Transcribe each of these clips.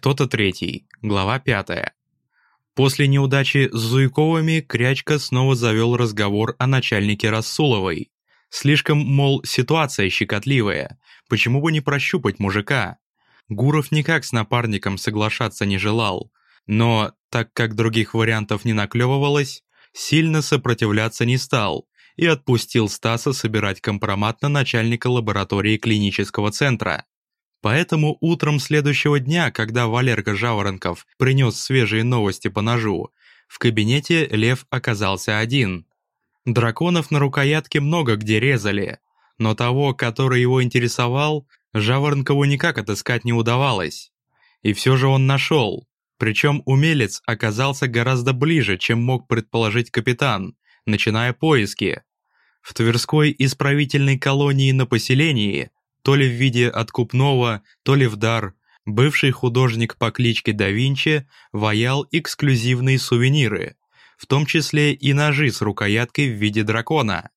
Кто-то третий. Глава пятая. После неудачи с Зуйковыми Крячка снова завел разговор о начальнике Рассуловой. Слишком, мол, ситуация щекотливая, почему бы не прощупать мужика? Гуров никак с напарником соглашаться не желал, но, так как других вариантов не наклевывалось, сильно сопротивляться не стал и отпустил Стаса собирать компромат на начальника лаборатории клинического центра. Поэтому утром следующего дня, когда Валерка Жаворонков принес свежие новости по ножу, в кабинете Лев оказался один. Драконов на рукоятке много где резали, но того, который его интересовал, Жаворонкову никак отыскать не удавалось. И все же он нашел, причем умелец оказался гораздо ближе, чем мог предположить капитан, начиная поиски. В Тверской исправительной колонии на поселении то ли в виде откупного, то ли в дар, бывший художник по кличке да Винчи ваял эксклюзивные сувениры, в том числе и ножи с рукояткой в виде дракона.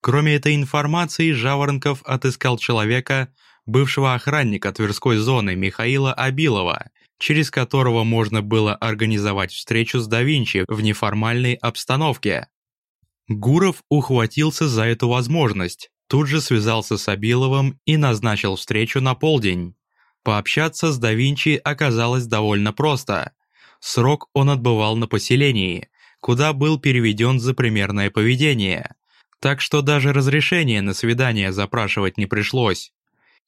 Кроме этой информации, Жаворонков отыскал человека, бывшего охранника Тверской зоны Михаила Абилова, через которого можно было организовать встречу с да Винчи в неформальной обстановке. Гуров ухватился за эту возможность, тут же связался с Абиловым и назначил встречу на полдень. Пообщаться с да Винчи оказалось довольно просто. Срок он отбывал на поселении, куда был переведен за примерное поведение. Так что даже разрешение на свидание запрашивать не пришлось.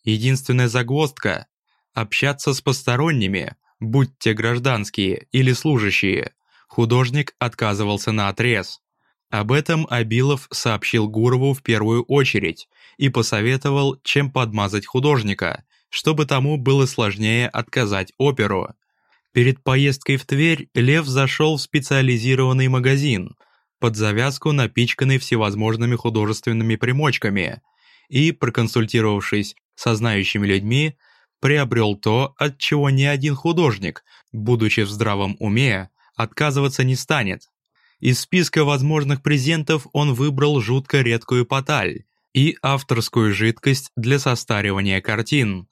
Единственная загвоздка – общаться с посторонними, будь те гражданские или служащие, художник отказывался на отрез. Об этом Абилов сообщил Гурову в первую очередь и посоветовал, чем подмазать художника, чтобы тому было сложнее отказать оперу. Перед поездкой в Тверь Лев зашел в специализированный магазин, под завязку напичканный всевозможными художественными примочками, и, проконсультировавшись со знающими людьми, приобрел то, от чего ни один художник, будучи в здравом уме, отказываться не станет. Из списка возможных презентов он выбрал жутко редкую поталь и авторскую жидкость для состаривания картин.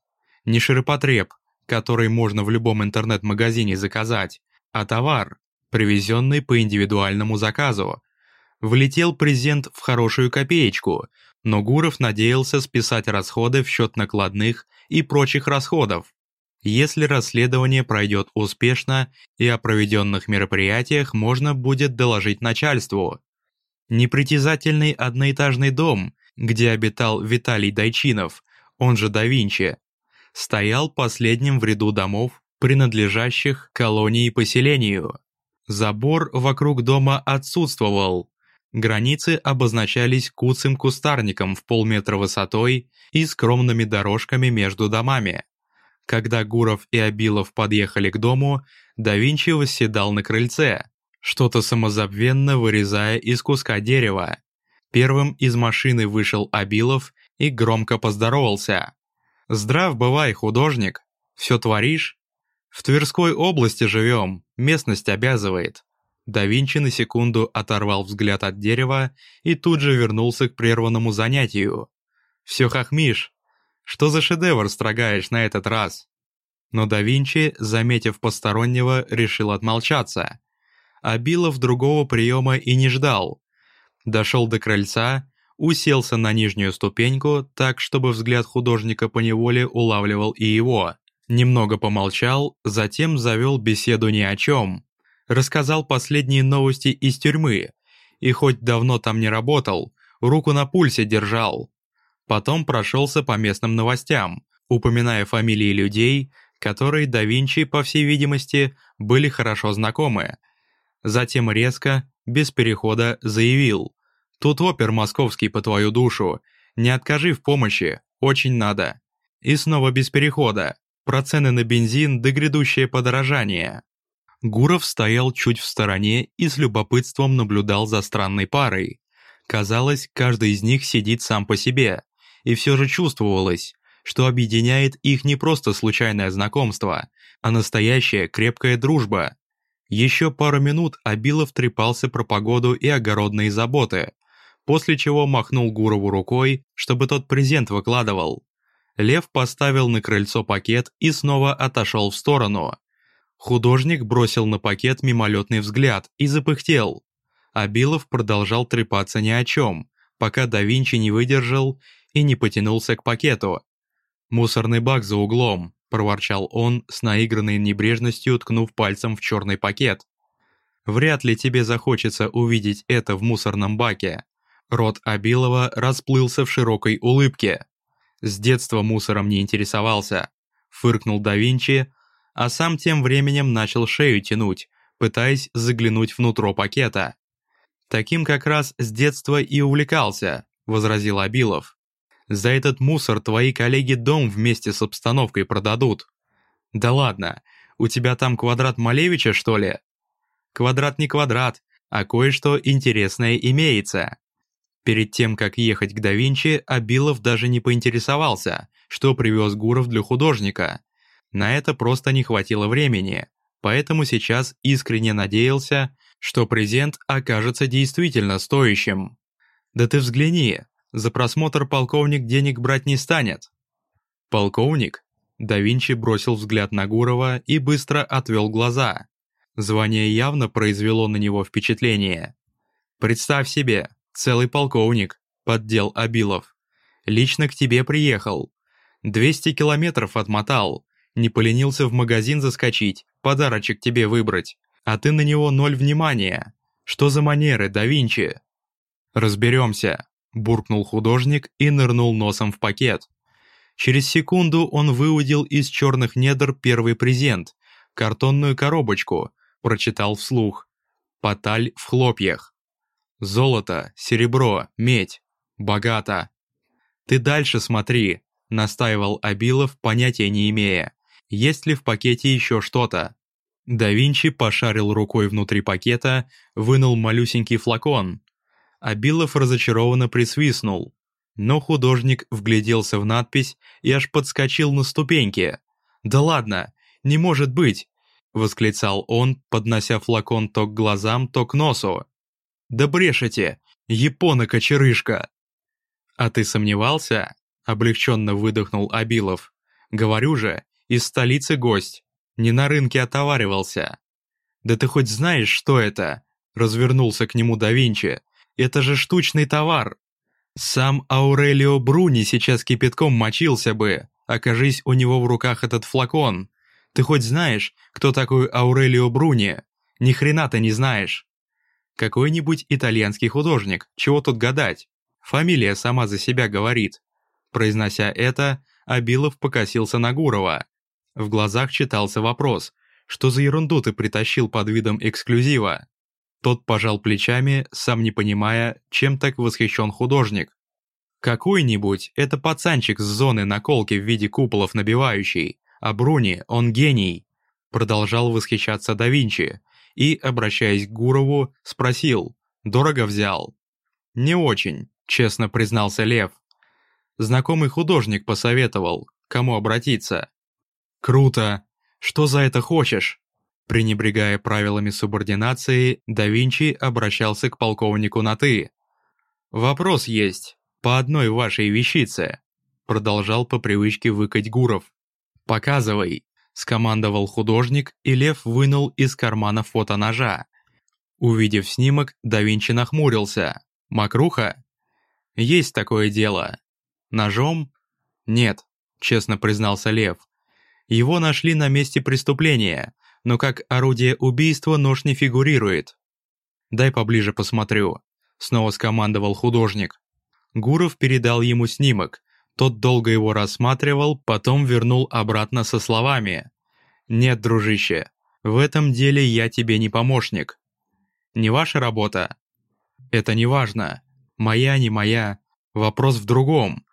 Не ширпотреб, который можно в любом интернет-магазине заказать, а товар, привезенный по индивидуальному заказу. Влетел презент в хорошую копеечку, но Гуров надеялся списать расходы в счет накладных и прочих расходов. Если расследование пройдет успешно и о проведенных мероприятиях можно будет доложить начальству. Непритязательный одноэтажный дом, где обитал Виталий Дайчинов, он же да Винчи, стоял последним в ряду домов, принадлежащих колонии поселению. Забор вокруг дома отсутствовал. Границы обозначались куцым кустарником в полметра высотой и скромными дорожками между домами. Когда Гуров и Абилов подъехали к дому, да Винчи восседал на крыльце, что-то самозабвенно вырезая из куска дерева. Первым из машины вышел Абилов и громко поздоровался. «Здрав бывай, художник! Все творишь? В Тверской области живем, местность обязывает». Да Винчи на секунду оторвал взгляд от дерева и тут же вернулся к прерванному занятию. «Все хохмишь, что за шедевр строгаешь на этот раз?» Но да Винчи, заметив постороннего, решил отмолчаться. А Билов другого приема и не ждал. Дошел до крыльца, уселся на нижнюю ступеньку, так, чтобы взгляд художника поневоле улавливал и его. Немного помолчал, затем завел беседу ни о чем. Рассказал последние новости из тюрьмы, и хоть давно там не работал, руку на пульсе держал. Потом прошелся по местным новостям, упоминая фамилии людей, которые да Винчи, по всей видимости, были хорошо знакомы. Затем резко, без перехода, заявил «Тут опер московский по твою душу, не откажи в помощи, очень надо». И снова без перехода, про цены на бензин да грядущее подорожание. Гуров стоял чуть в стороне и с любопытством наблюдал за странной парой. Казалось, каждый из них сидит сам по себе, и все же чувствовалось, что объединяет их не просто случайное знакомство, а настоящая крепкая дружба. Еще пару минут Абилов трепался про погоду и огородные заботы, после чего махнул Гурову рукой, чтобы тот презент выкладывал. Лев поставил на крыльцо пакет и снова отошел в сторону, Художник бросил на пакет мимолетный взгляд и запыхтел. Абилов продолжал трепаться ни о чем, пока да Винчи не выдержал и не потянулся к пакету. «Мусорный бак за углом», – проворчал он с наигранной небрежностью, ткнув пальцем в черный пакет. «Вряд ли тебе захочется увидеть это в мусорном баке». Рот Абилова расплылся в широкой улыбке. С детства мусором не интересовался. Фыркнул да Винчи, а сам тем временем начал шею тянуть, пытаясь заглянуть внутрь пакета. «Таким как раз с детства и увлекался», — возразил Абилов. «За этот мусор твои коллеги дом вместе с обстановкой продадут». «Да ладно, у тебя там квадрат Малевича, что ли?» «Квадрат не квадрат, а кое-что интересное имеется». Перед тем, как ехать к да Винчи, Абилов даже не поинтересовался, что привез Гуров для художника. На это просто не хватило времени, поэтому сейчас искренне надеялся, что презент окажется действительно стоящим. Да ты взгляни, за просмотр полковник денег брать не станет. Полковник? Да Винчи бросил взгляд на Гурова и быстро отвел глаза. Звание явно произвело на него впечатление. Представь себе, целый полковник, поддел Абилов. Лично к тебе приехал. 200 километров отмотал, не поленился в магазин заскочить, подарочек тебе выбрать а ты на него ноль внимания. Что за манеры, да Винчи?» «Разберемся», – буркнул художник и нырнул носом в пакет. Через секунду он выудил из черных недр первый презент – картонную коробочку, прочитал вслух. «Поталь в хлопьях». «Золото, серебро, медь. Богато». «Ты дальше смотри», – настаивал Абилов, понятия не имея. «Есть ли в пакете еще что-то?» Да Винчи пошарил рукой внутри пакета, вынул малюсенький флакон. Абилов разочарованно присвистнул. Но художник вгляделся в надпись и аж подскочил на ступеньки. «Да ладно, не может быть!» — восклицал он, поднося флакон то к глазам, то к носу. «Да брешете! Япона-кочерышка!» «А ты сомневался?» — облегченно выдохнул Абилов. «Говорю же, из столицы гость. Не на рынке отоваривался. Да ты хоть знаешь, что это? Развернулся к нему да Винчи. Это же штучный товар. Сам Аурелио Бруни сейчас кипятком мочился бы, окажись у него в руках этот флакон. Ты хоть знаешь, кто такой Аурелио Бруни? Ни хрена ты не знаешь. Какой-нибудь итальянский художник, чего тут гадать? Фамилия сама за себя говорит. Произнося это, Абилов покосился на Гурова. В глазах читался вопрос, что за ерунду ты притащил под видом эксклюзива? Тот пожал плечами, сам не понимая, чем так восхищен художник. Какой-нибудь – это пацанчик с зоны наколки в виде куполов набивающий, а Бруни – он гений. Продолжал восхищаться да Винчи и, обращаясь к Гурову, спросил, дорого взял? Не очень, честно признался Лев. Знакомый художник посоветовал, кому обратиться. «Круто! Что за это хочешь?» Пренебрегая правилами субординации, да Винчи обращался к полковнику на «ты». «Вопрос есть, по одной вашей вещице», продолжал по привычке выкать Гуров. «Показывай», — скомандовал художник, и Лев вынул из кармана фотоножа. Увидев снимок, да Винчи нахмурился. «Макруха?» «Есть такое дело». «Ножом?» «Нет», — честно признался Лев. Его нашли на месте преступления, но как орудие убийства нож не фигурирует. «Дай поближе посмотрю», — снова скомандовал художник. Гуров передал ему снимок. Тот долго его рассматривал, потом вернул обратно со словами. «Нет, дружище, в этом деле я тебе не помощник. Не ваша работа?» «Это не важно. Моя, не моя. Вопрос в другом.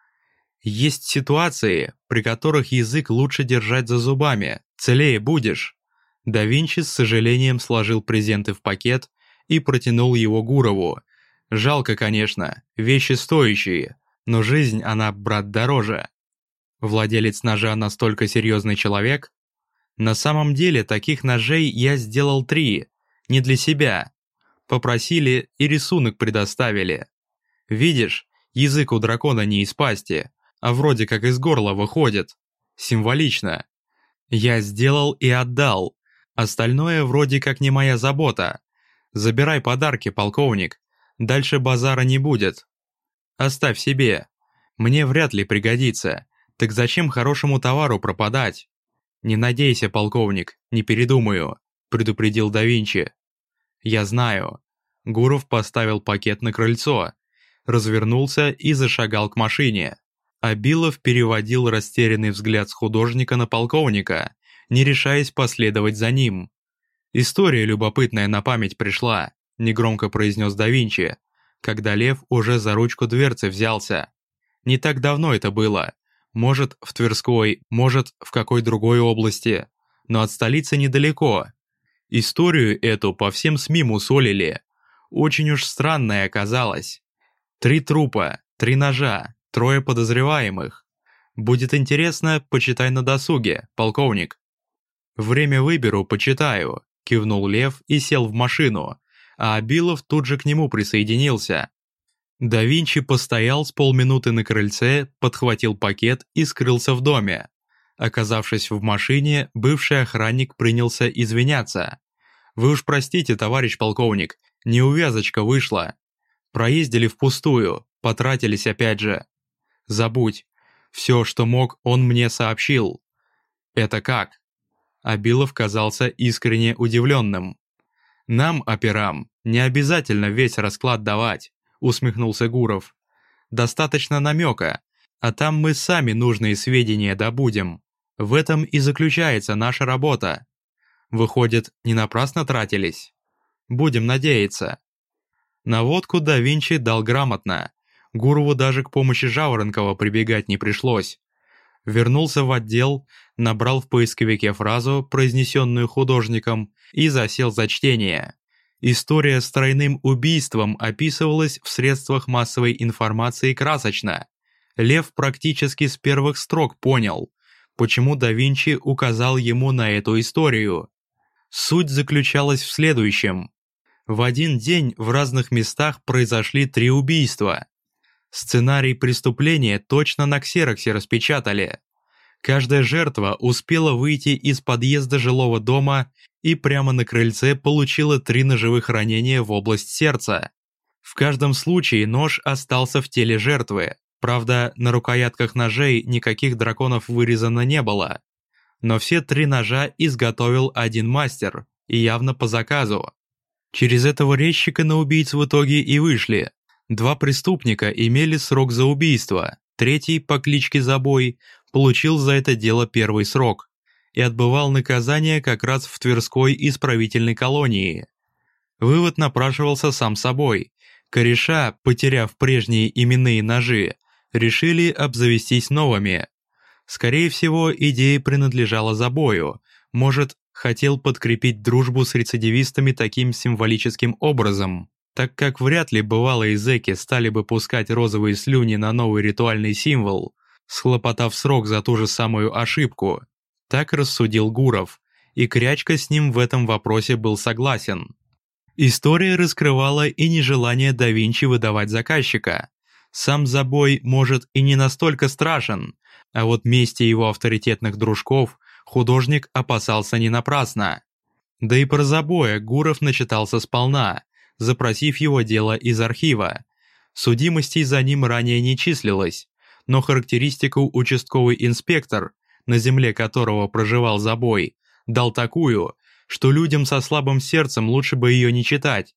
Есть ситуации, при которых язык лучше держать за зубами, целее будешь. Да Винчи с сожалением сложил презенты в пакет и протянул его Гурову. Жалко, конечно, вещи стоящие, но жизнь она, брат, дороже. Владелец ножа настолько серьезный человек? На самом деле таких ножей я сделал три, не для себя. Попросили и рисунок предоставили. Видишь, язык у дракона не из пасти, а вроде как из горла выходит. Символично. Я сделал и отдал, Остальное вроде как не моя забота. Забирай подарки, полковник. Дальше базара не будет. Оставь себе. Мне вряд ли пригодится. Так зачем хорошему товару пропадать? Не надейся, полковник, не передумаю, предупредил да Винчи. Я знаю. Гуров поставил пакет на крыльцо, развернулся и зашагал к машине. Абилов переводил растерянный взгляд с художника на полковника, не решаясь последовать за ним. «История любопытная на память пришла», — негромко произнес да Винчи, когда Лев уже за ручку дверцы взялся. «Не так давно это было. Может, в Тверской, может, в какой другой области. Но от столицы недалеко. Историю эту по всем СМИ мусолили. Очень уж странная оказалась. Три трупа, три ножа, трое подозреваемых. Будет интересно, почитай на досуге, полковник. Время выберу, почитаю, кивнул Лев и сел в машину, а Абилов тут же к нему присоединился. Да Винчи постоял с полминуты на крыльце, подхватил пакет и скрылся в доме. Оказавшись в машине, бывший охранник принялся извиняться. «Вы уж простите, товарищ полковник, неувязочка вышла. Проездили впустую, потратились опять же. Забудь. Все, что мог, он мне сообщил. Это как? Абилов казался искренне удивленным. Нам, операм, не обязательно весь расклад давать, усмехнулся Гуров. Достаточно намека, а там мы сами нужные сведения добудем. В этом и заключается наша работа. Выходит, не напрасно тратились? Будем надеяться. Наводку да Винчи дал грамотно. Гурову даже к помощи Жаворонкова прибегать не пришлось. Вернулся в отдел, набрал в поисковике фразу, произнесенную художником, и засел за чтение. История с тройным убийством описывалась в средствах массовой информации красочно. Лев практически с первых строк понял, почему да Винчи указал ему на эту историю. Суть заключалась в следующем. В один день в разных местах произошли три убийства. Сценарий преступления точно на ксероксе распечатали. Каждая жертва успела выйти из подъезда жилого дома и прямо на крыльце получила три ножевых ранения в область сердца. В каждом случае нож остался в теле жертвы. Правда, на рукоятках ножей никаких драконов вырезано не было. Но все три ножа изготовил один мастер, и явно по заказу. Через этого резчика на убийц в итоге и вышли. Два преступника имели срок за убийство, третий по кличке Забой получил за это дело первый срок и отбывал наказание как раз в Тверской исправительной колонии. Вывод напрашивался сам собой. Кореша, потеряв прежние именные ножи, решили обзавестись новыми. Скорее всего, идея принадлежала Забою, может, хотел подкрепить дружбу с рецидивистами таким символическим образом, так как вряд ли бывалые зэки стали бы пускать розовые слюни на новый ритуальный символ, схлопотав срок за ту же самую ошибку. Так рассудил Гуров, и Крячка с ним в этом вопросе был согласен. История раскрывала и нежелание да Винчи выдавать заказчика. Сам забой, может, и не настолько страшен, а вот мести его авторитетных дружков художник опасался не напрасно. Да и про забоя Гуров начитался сполна, запросив его дело из архива. Судимостей за ним ранее не числилось, но характеристику участковый инспектор, на земле которого проживал забой, дал такую, что людям со слабым сердцем лучше бы ее не читать.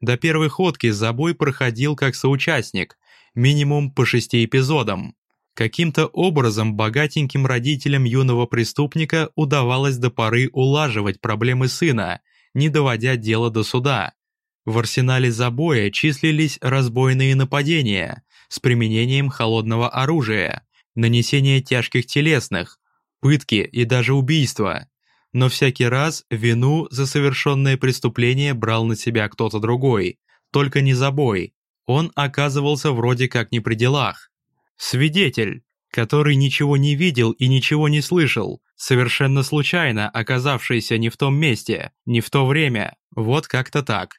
До первой ходки забой проходил как соучастник, минимум по шести эпизодам. Каким-то образом богатеньким родителям юного преступника удавалось до поры улаживать проблемы сына, не доводя дело до суда. В арсенале забоя числились разбойные нападения с применением холодного оружия, нанесение тяжких телесных, пытки и даже убийства. Но всякий раз вину за совершенное преступление брал на себя кто-то другой, только не забой. Он оказывался вроде как не при делах. Свидетель, который ничего не видел и ничего не слышал, совершенно случайно оказавшийся не в том месте, не в то время, вот как-то так.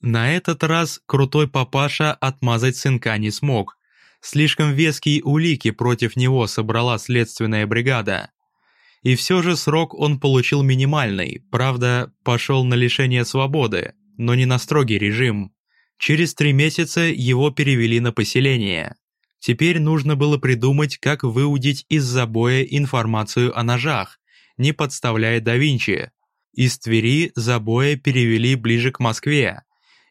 На этот раз крутой папаша отмазать сынка не смог. Слишком веские улики против него собрала следственная бригада. И все же срок он получил минимальный, правда, пошел на лишение свободы, но не на строгий режим. Через три месяца его перевели на поселение. Теперь нужно было придумать, как выудить из забоя информацию о ножах, не подставляя да Винчи. Из Твери забоя перевели ближе к Москве,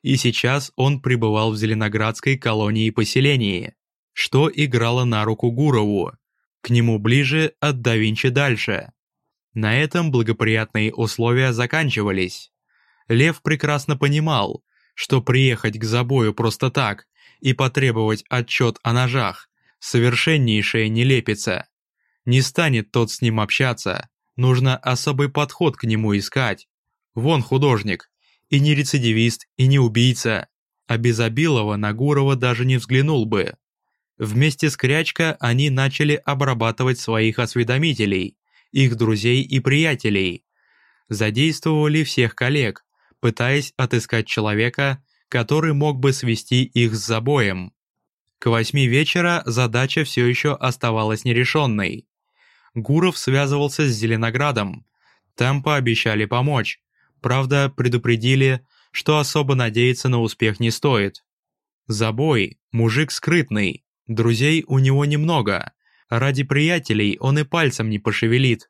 и сейчас он пребывал в Зеленоградской колонии поселении, что играло на руку Гурову. К нему ближе, от да Винчи дальше. На этом благоприятные условия заканчивались. Лев прекрасно понимал, что приехать к забою просто так и потребовать отчет о ножах – совершеннейшая нелепица. Не станет тот с ним общаться, нужно особый подход к нему искать. Вон художник, и не рецидивист, и не убийца. А без Абилова на Гурова даже не взглянул бы. Вместе с Крячко они начали обрабатывать своих осведомителей, их друзей и приятелей. Задействовали всех коллег, пытаясь отыскать человека, который мог бы свести их с забоем. К восьми вечера задача все еще оставалась нерешенной. Гуров связывался с Зеленоградом. Там пообещали помочь. Правда, предупредили, что особо надеяться на успех не стоит. Забой – мужик скрытный, друзей у него немного. Ради приятелей он и пальцем не пошевелит.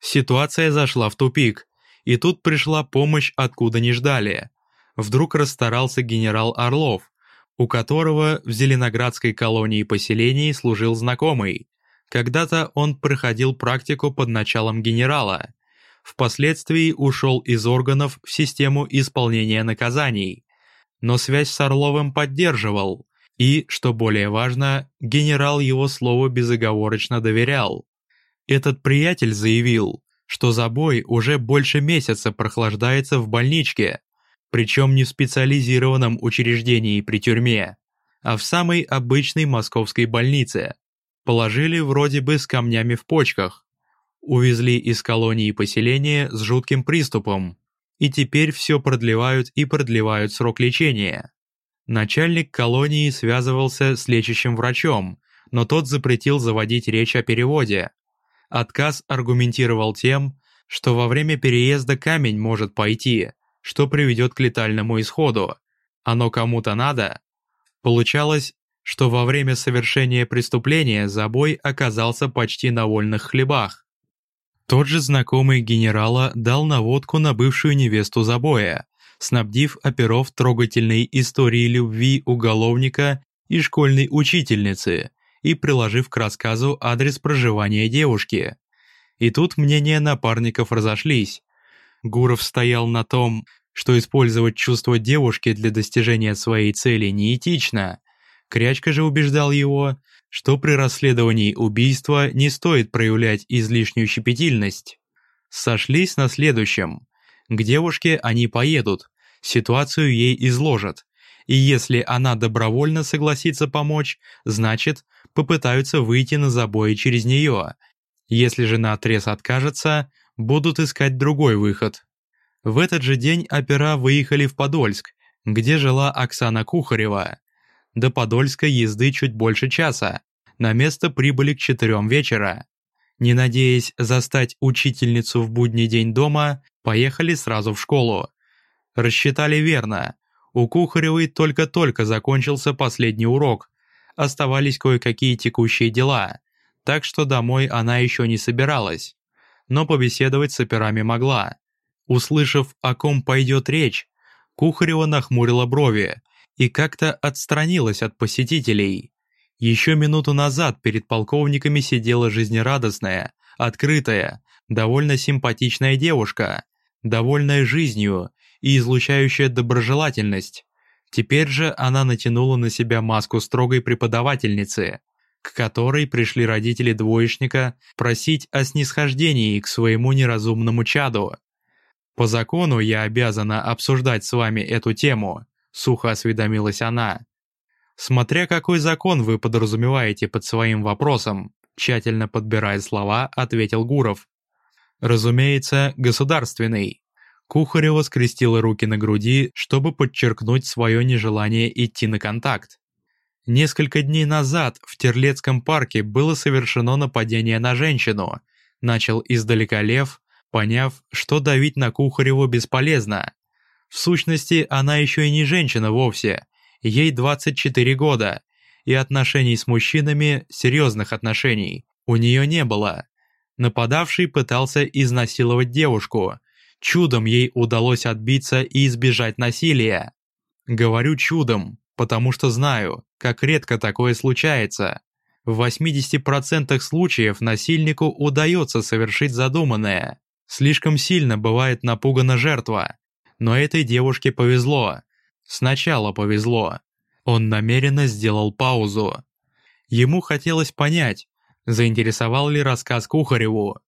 Ситуация зашла в тупик, и тут пришла помощь откуда не ждали. Вдруг расстарался генерал Орлов, у которого в Зеленоградской колонии поселений служил знакомый. Когда-то он проходил практику под началом генерала. Впоследствии ушел из органов в систему исполнения наказаний. Но связь с Орловым поддерживал, и, что более важно, генерал его слову безоговорочно доверял. Этот приятель заявил, что забой уже больше месяца прохлаждается в больничке, причем не в специализированном учреждении при тюрьме, а в самой обычной московской больнице. Положили вроде бы с камнями в почках. Увезли из колонии поселения с жутким приступом, и теперь все продлевают и продлевают срок лечения. Начальник колонии связывался с лечащим врачом, но тот запретил заводить речь о переводе. Отказ аргументировал тем, что во время переезда камень может пойти, что приведет к летальному исходу. Оно кому-то надо. Получалось, что во время совершения преступления забой оказался почти на вольных хлебах. Тот же знакомый генерала дал наводку на бывшую невесту забоя, снабдив оперов трогательной историей любви уголовника и школьной учительницы и приложив к рассказу адрес проживания девушки. И тут мнения напарников разошлись. Гуров стоял на том, что использовать чувства девушки для достижения своей цели неэтично. Крячка же убеждал его, что при расследовании убийства не стоит проявлять излишнюю щепетильность. Сошлись на следующем. К девушке они поедут, ситуацию ей изложат, и если она добровольно согласится помочь, значит, попытаются выйти на забои через нее. Если же наотрез откажется, будут искать другой выход. В этот же день опера выехали в Подольск, где жила Оксана Кухарева. До Подольска езды чуть больше часа, на место прибыли к четырем вечера. Не надеясь застать учительницу в будний день дома, поехали сразу в школу. Рассчитали верно. У Кухаревой только-только закончился последний урок. Оставались кое-какие текущие дела, так что домой она еще не собиралась. Но побеседовать с операми могла. Услышав, о ком пойдет речь, Кухарева нахмурила брови и как-то отстранилась от посетителей. Еще минуту назад перед полковниками сидела жизнерадостная, открытая, довольно симпатичная девушка, довольная жизнью и излучающая доброжелательность. Теперь же она натянула на себя маску строгой преподавательницы, к которой пришли родители двоечника просить о снисхождении к своему неразумному чаду. «По закону я обязана обсуждать с вами эту тему», — сухо осведомилась она. «Смотря какой закон вы подразумеваете под своим вопросом», тщательно подбирая слова, ответил Гуров. «Разумеется, государственный». Кухарева скрестила руки на груди, чтобы подчеркнуть свое нежелание идти на контакт. Несколько дней назад в Терлецком парке было совершено нападение на женщину. Начал издалека Лев, поняв, что давить на Кухареву бесполезно. В сущности, она еще и не женщина вовсе, ей 24 года, и отношений с мужчинами, серьезных отношений, у нее не было. Нападавший пытался изнасиловать девушку. Чудом ей удалось отбиться и избежать насилия. Говорю чудом, потому что знаю, как редко такое случается. В 80% случаев насильнику удается совершить задуманное. Слишком сильно бывает напугана жертва. Но этой девушке повезло. Сначала повезло. Он намеренно сделал паузу. Ему хотелось понять, заинтересовал ли рассказ Кухареву.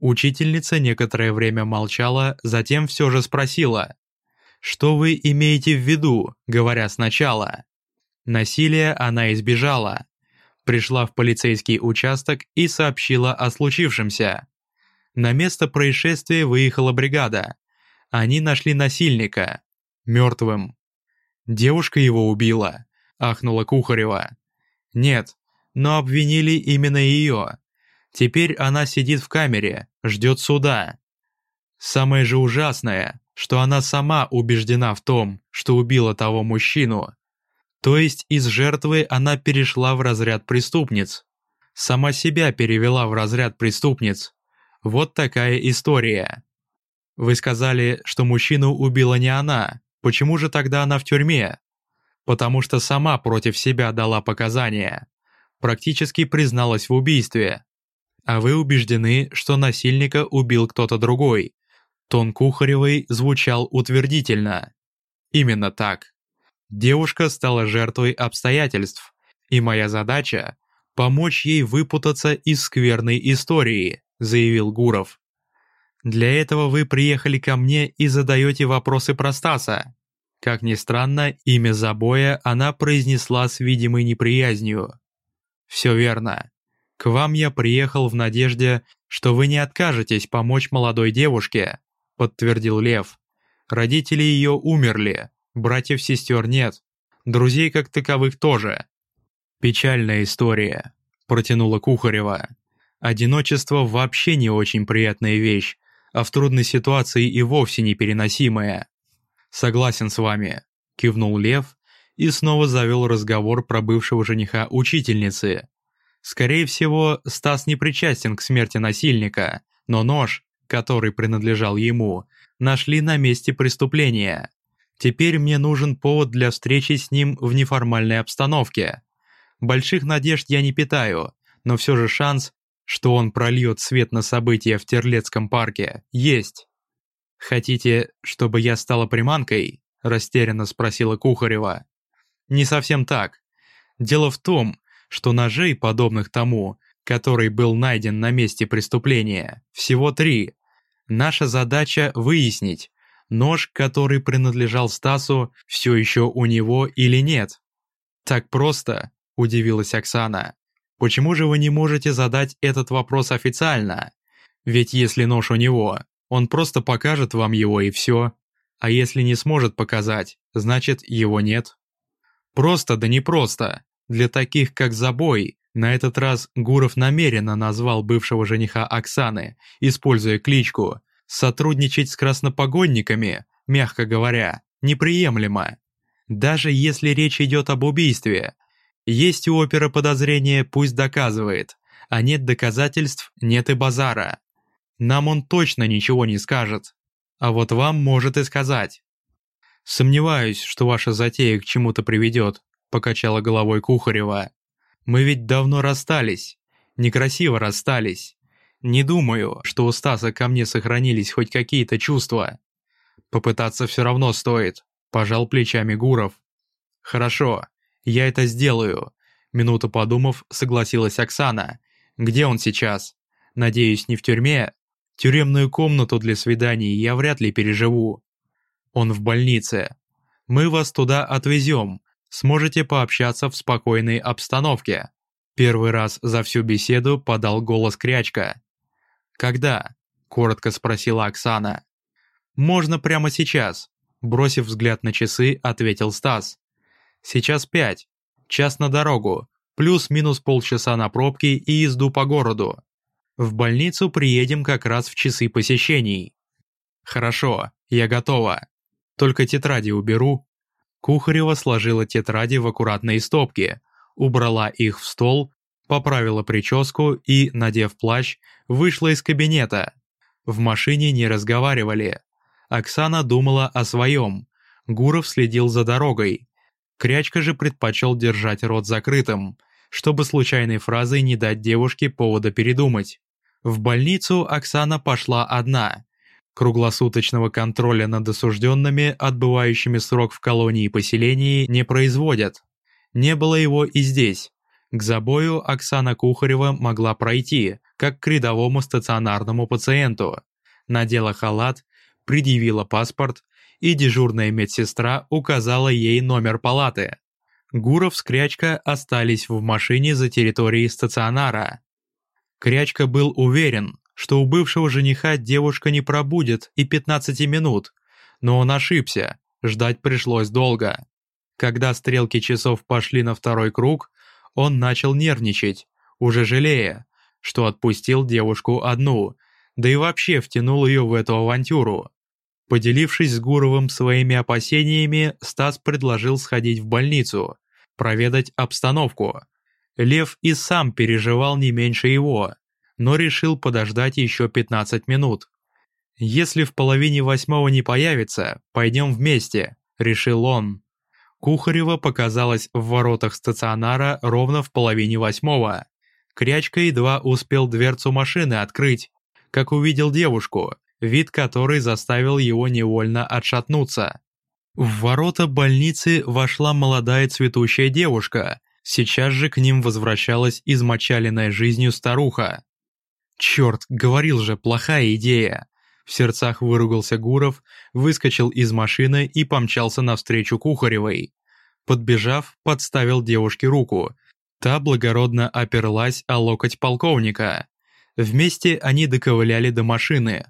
Учительница некоторое время молчала, затем все же спросила. «Что вы имеете в виду, говоря сначала?» Насилия она избежала. Пришла в полицейский участок и сообщила о случившемся. На место происшествия выехала бригада. Они нашли насильника. Мертвым. Девушка его убила, ахнула Кухарева. Нет, но обвинили именно ее. Теперь она сидит в камере, ждет суда. Самое же ужасное, что она сама убеждена в том, что убила того мужчину. То есть из жертвы она перешла в разряд преступниц. Сама себя перевела в разряд преступниц. Вот такая история. Вы сказали, что мужчину убила не она. Почему же тогда она в тюрьме? Потому что сама против себя дала показания. Практически призналась в убийстве. А вы убеждены, что насильника убил кто-то другой. Тон Кухаревой звучал утвердительно. Именно так. Девушка стала жертвой обстоятельств, и моя задача – помочь ей выпутаться из скверной истории, заявил Гуров. Для этого вы приехали ко мне и задаете вопросы про Стаса. Как ни странно, имя Забоя она произнесла с видимой неприязнью. Все верно. К вам я приехал в надежде, что вы не откажетесь помочь молодой девушке, подтвердил Лев. Родители ее умерли, Братьев-сестер нет. Друзей как таковых тоже. Печальная история, протянула Кухарева. Одиночество вообще не очень приятная вещь, а в трудной ситуации и вовсе непереносимая. Согласен с вами, кивнул Лев и снова завел разговор про бывшего жениха учительницы. Скорее всего, Стас не причастен к смерти насильника, но нож, который принадлежал ему, нашли на месте преступления. Теперь мне нужен повод для встречи с ним в неформальной обстановке. Больших надежд я не питаю, но все же шанс, что он прольет свет на события в Терлецком парке, есть. «Хотите, чтобы я стала приманкой?» – растерянно спросила Кухарева. «Не совсем так. Дело в том, что ножей, подобных тому, который был найден на месте преступления, всего три. Наша задача – выяснить, Нож, который принадлежал Стасу, все еще у него или нет? Так просто, удивилась Оксана. Почему же вы не можете задать этот вопрос официально? Ведь если нож у него, он просто покажет вам его и все. А если не сможет показать, значит его нет. Просто да не просто. Для таких как Забой, на этот раз Гуров намеренно назвал бывшего жениха Оксаны, используя кличку, Сотрудничать с краснопогонниками, мягко говоря, неприемлемо. Даже если речь идет об убийстве. Есть у опера подозрение, пусть доказывает, а нет доказательств, нет и базара. Нам он точно ничего не скажет, а вот вам может и сказать. «Сомневаюсь, что ваша затея к чему-то приведет», – покачала головой Кухарева. «Мы ведь давно расстались, некрасиво расстались. Не думаю, что у Стаса ко мне сохранились хоть какие-то чувства. Попытаться все равно стоит, пожал плечами Гуров. Хорошо, я это сделаю. Минуту подумав, согласилась Оксана. Где он сейчас? Надеюсь, не в тюрьме? Тюремную комнату для свиданий я вряд ли переживу. Он в больнице. Мы вас туда отвезем. Сможете пообщаться в спокойной обстановке. Первый раз за всю беседу подал голос Крячка. «Когда?» – коротко спросила Оксана. «Можно прямо сейчас», – бросив взгляд на часы, ответил Стас. «Сейчас пять. Час на дорогу, плюс-минус полчаса на пробки и езду по городу. В больницу приедем как раз в часы посещений. Хорошо, я готова. Только тетради уберу. Кухарева сложила тетради в аккуратные стопки, убрала их в стол, поправила прическу и, надев плащ, вышла из кабинета. В машине не разговаривали. Оксана думала о своем. Гуров следил за дорогой. Крячка же предпочел держать рот закрытым, чтобы случайной фразой не дать девушке повода передумать. В больницу Оксана пошла одна. Круглосуточного контроля над осужденными, отбывающими срок в колонии и поселении, не производят. Не было его и здесь. К забою Оксана Кухарева могла пройти, как к рядовому стационарному пациенту. Надела халат, предъявила паспорт, и дежурная медсестра указала ей номер палаты. Гуров с Крячка остались в машине за территорией стационара. Крячка был уверен, что у бывшего жениха девушка не пробудет и 15 минут, но он ошибся, ждать пришлось долго. Когда стрелки часов пошли на второй круг, он начал нервничать, уже жалея, что отпустил девушку одну, да и вообще втянул ее в эту авантюру. Поделившись с Гуровым своими опасениями, Стас предложил сходить в больницу, проведать обстановку. Лев и сам переживал не меньше его, но решил подождать еще 15 минут. «Если в половине восьмого не появится, пойдем вместе», — решил он. Кухарева показалась в воротах стационара ровно в половине восьмого. Крячка едва успел дверцу машины открыть, как увидел девушку, вид которой заставил его невольно отшатнуться. В ворота больницы вошла молодая цветущая девушка, сейчас же к ним возвращалась измочаленная жизнью старуха. «Черт, говорил же, плохая идея!» В сердцах выругался Гуров, выскочил из машины и помчался навстречу Кухаревой. Подбежав, подставил девушке руку. Та благородно оперлась о локоть полковника. Вместе они доковыляли до машины.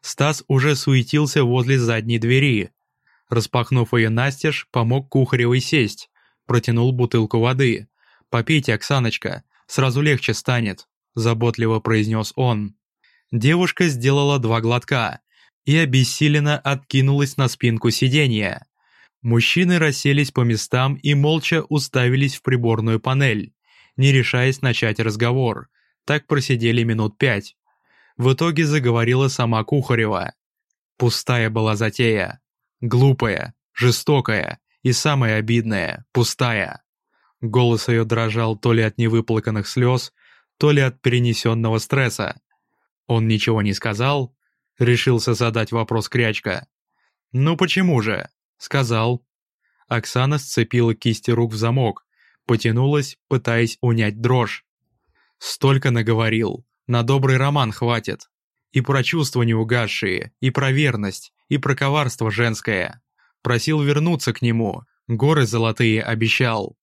Стас уже суетился возле задней двери. Распахнув ее настежь, помог Кухаревой сесть. Протянул бутылку воды. «Попейте, Оксаночка, сразу легче станет», – заботливо произнес он. Девушка сделала два глотка и обессиленно откинулась на спинку сиденья. Мужчины расселись по местам и молча уставились в приборную панель, не решаясь начать разговор. Так просидели минут пять. В итоге заговорила сама Кухарева. Пустая была затея. Глупая, жестокая и самое обидное – пустая. Голос ее дрожал то ли от невыплаканных слез, то ли от перенесенного стресса. Он ничего не сказал? Решился задать вопрос Крячка. «Ну почему же?» «Сказал». Оксана сцепила кисти рук в замок, потянулась, пытаясь унять дрожь. «Столько наговорил, на добрый роман хватит. И про чувства неугасшие, и про верность, и про коварство женское. Просил вернуться к нему, горы золотые обещал.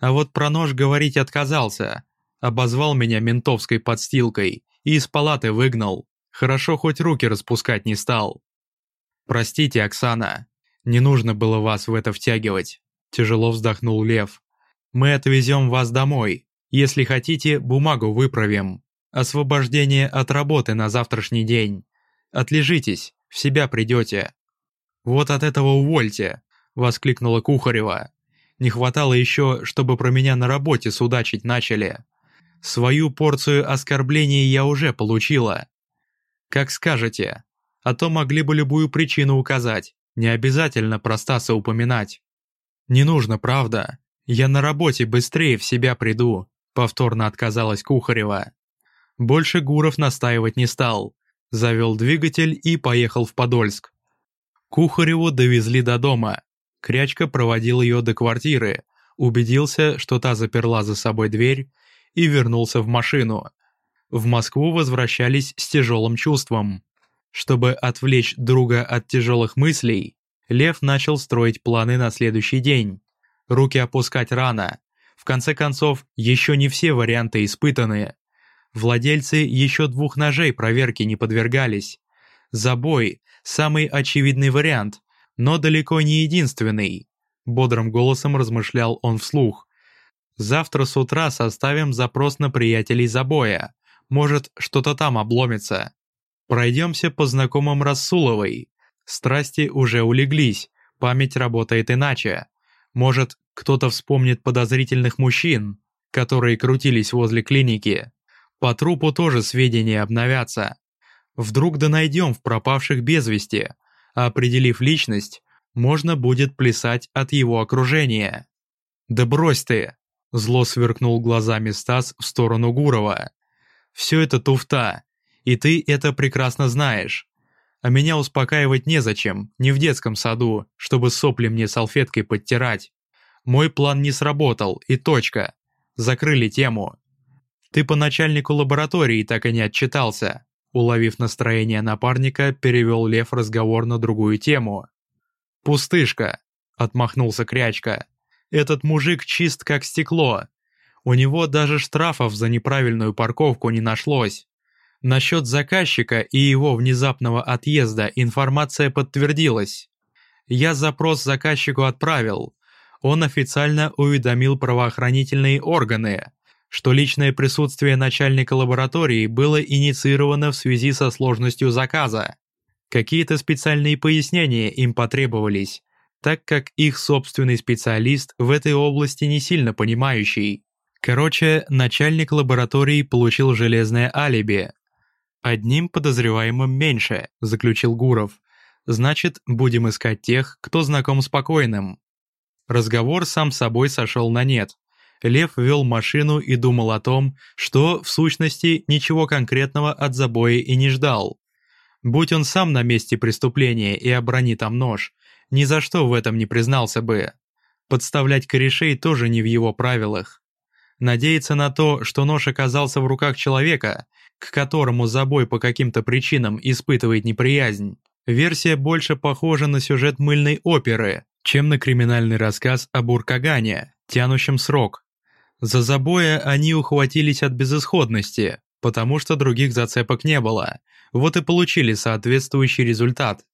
А вот про нож говорить отказался. Обозвал меня ментовской подстилкой и из палаты выгнал. Хорошо, хоть руки распускать не стал. «Простите, Оксана, не нужно было вас в это втягивать», – тяжело вздохнул Лев. «Мы отвезем вас домой. Если хотите, бумагу выправим. Освобождение от работы на завтрашний день. Отлежитесь, в себя придете». «Вот от этого увольте», – воскликнула Кухарева. «Не хватало еще, чтобы про меня на работе судачить начали. Свою порцию оскорблений я уже получила. Как скажете. А то могли бы любую причину указать, не обязательно про Стаса упоминать. Не нужно, правда. Я на работе быстрее в себя приду, повторно отказалась Кухарева. Больше Гуров настаивать не стал. Завел двигатель и поехал в Подольск. Кухареву довезли до дома. Крячка проводил ее до квартиры, убедился, что та заперла за собой дверь и вернулся в машину. В Москву возвращались с тяжелым чувством. Чтобы отвлечь друга от тяжелых мыслей, Лев начал строить планы на следующий день. Руки опускать рано. В конце концов, еще не все варианты испытаны. Владельцы еще двух ножей проверки не подвергались. Забой – самый очевидный вариант, но далеко не единственный. Бодрым голосом размышлял он вслух. Завтра с утра составим запрос на приятелей забоя. Может, что-то там обломится. Пройдемся по знакомым Расуловой. Страсти уже улеглись, память работает иначе. Может, кто-то вспомнит подозрительных мужчин, которые крутились возле клиники. По трупу тоже сведения обновятся. Вдруг да найдем в пропавших без вести, определив личность, можно будет плясать от его окружения. «Да брось ты!» – зло сверкнул глазами Стас в сторону Гурова. «Все это туфта, и ты это прекрасно знаешь. А меня успокаивать незачем, не в детском саду, чтобы сопли мне салфеткой подтирать. Мой план не сработал, и точка. Закрыли тему. Ты по начальнику лаборатории так и не отчитался». Уловив настроение напарника, перевел Лев разговор на другую тему. «Пустышка», — отмахнулся Крячка. «Этот мужик чист как стекло. У него даже штрафов за неправильную парковку не нашлось. Насчет заказчика и его внезапного отъезда информация подтвердилась. Я запрос заказчику отправил. Он официально уведомил правоохранительные органы, что личное присутствие начальника лаборатории было инициировано в связи со сложностью заказа. Какие-то специальные пояснения им потребовались, так как их собственный специалист в этой области не сильно понимающий. Короче, начальник лаборатории получил железное алиби, «Одним подозреваемым меньше», – заключил Гуров. «Значит, будем искать тех, кто знаком с покойным». Разговор сам собой сошел на нет. Лев вел машину и думал о том, что, в сущности, ничего конкретного от забоя и не ждал. Будь он сам на месте преступления и оброни там нож, ни за что в этом не признался бы. Подставлять корешей тоже не в его правилах. Надеяться на то, что нож оказался в руках человека, к которому забой по каким-то причинам испытывает неприязнь, версия больше похожа на сюжет мыльной оперы, чем на криминальный рассказ об Уркагане, тянущем срок. За забоя они ухватились от безысходности, потому что других зацепок не было, вот и получили соответствующий результат.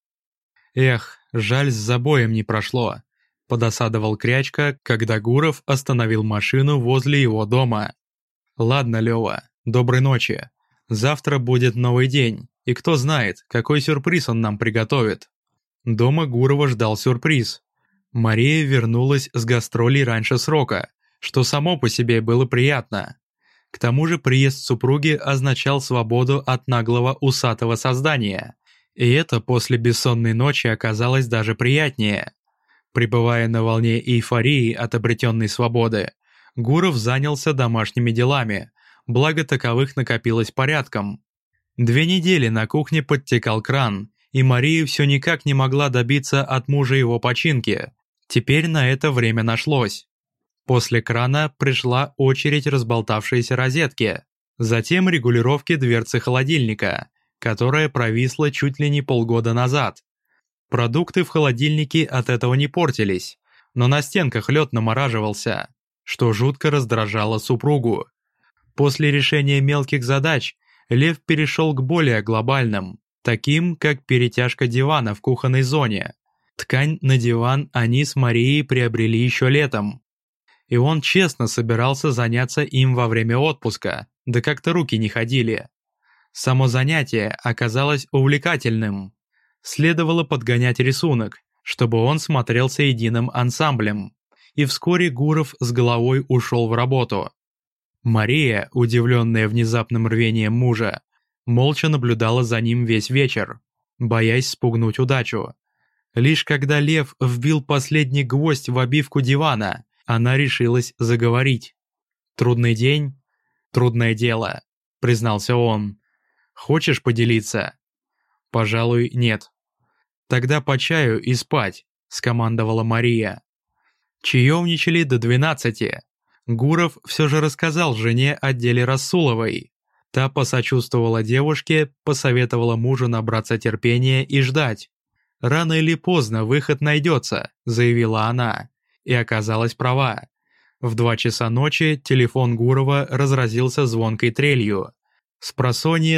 Эх, жаль, с забоем не прошло. Подосадовал Крячка, когда Гуров остановил машину возле его дома. «Ладно, Лёва, доброй ночи. Завтра будет новый день, и кто знает, какой сюрприз он нам приготовит. Дома Гурова ждал сюрприз. Мария вернулась с гастролей раньше срока, что само по себе было приятно. К тому же приезд супруги означал свободу от наглого усатого создания. И это после бессонной ночи оказалось даже приятнее. Пребывая на волне эйфории от обретенной свободы, Гуров занялся домашними делами, благо таковых накопилось порядком. Две недели на кухне подтекал кран, и Мария все никак не могла добиться от мужа его починки. Теперь на это время нашлось. После крана пришла очередь разболтавшейся розетки, затем регулировки дверцы холодильника, которая провисла чуть ли не полгода назад. Продукты в холодильнике от этого не портились, но на стенках лед намораживался, что жутко раздражало супругу. После решения мелких задач Лев перешел к более глобальным, таким как перетяжка дивана в кухонной зоне. Ткань на диван они с Марией приобрели еще летом. И он честно собирался заняться им во время отпуска, да как-то руки не ходили. Само занятие оказалось увлекательным. Следовало подгонять рисунок, чтобы он смотрелся единым ансамблем. И вскоре Гуров с головой ушел в работу. Мария, удивленная внезапным рвением мужа, молча наблюдала за ним весь вечер, боясь спугнуть удачу. Лишь когда лев вбил последний гвоздь в обивку дивана, она решилась заговорить. «Трудный день? Трудное дело», — признался он. «Хочешь поделиться?» «Пожалуй, нет». «Тогда по чаю и спать», — скомандовала Мария. Чаевничали до двенадцати, Гуров все же рассказал жене о деле Расуловой. Та посочувствовала девушке, посоветовала мужу набраться терпения и ждать. «Рано или поздно выход найдется», — заявила она. И оказалась права. В два часа ночи телефон Гурова разразился звонкой трелью. С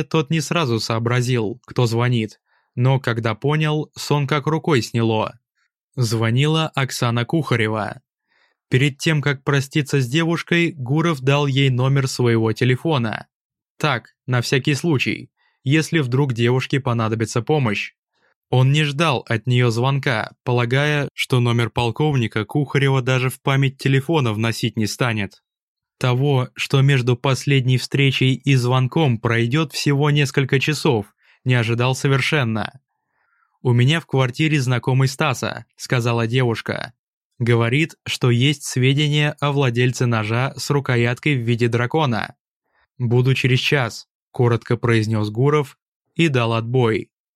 тот не сразу сообразил, кто звонит, но когда понял, сон как рукой сняло. Звонила Оксана Кухарева. Перед тем, как проститься с девушкой, Гуров дал ей номер своего телефона. «Так, на всякий случай, если вдруг девушке понадобится помощь. Он не ждал от нее звонка, полагая, что номер полковника Кухарева даже в память телефона вносить не станет. Того, что между последней встречей и звонком пройдет всего несколько часов, не ожидал совершенно. «У меня в квартире знакомый Стаса», — сказала девушка. Говорит, что есть сведения о владельце ножа с рукояткой в виде дракона. «Буду через час», — коротко произнес Гуров и дал отбой.